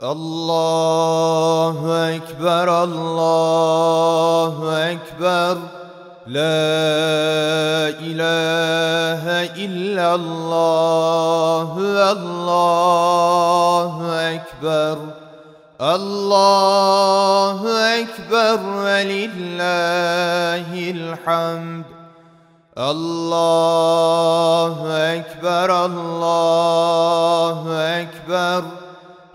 Allahu Ekber, Allahu Ekber. La ilahe illallah, Allahu Ekber. Allahu Ekber ve lillahil hamd. Allahu Ekber, Allahu Ekber.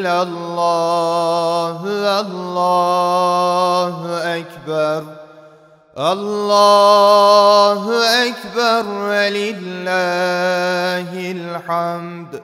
إلا الله. الله أكبر. الله أكبر. ولله الحمد.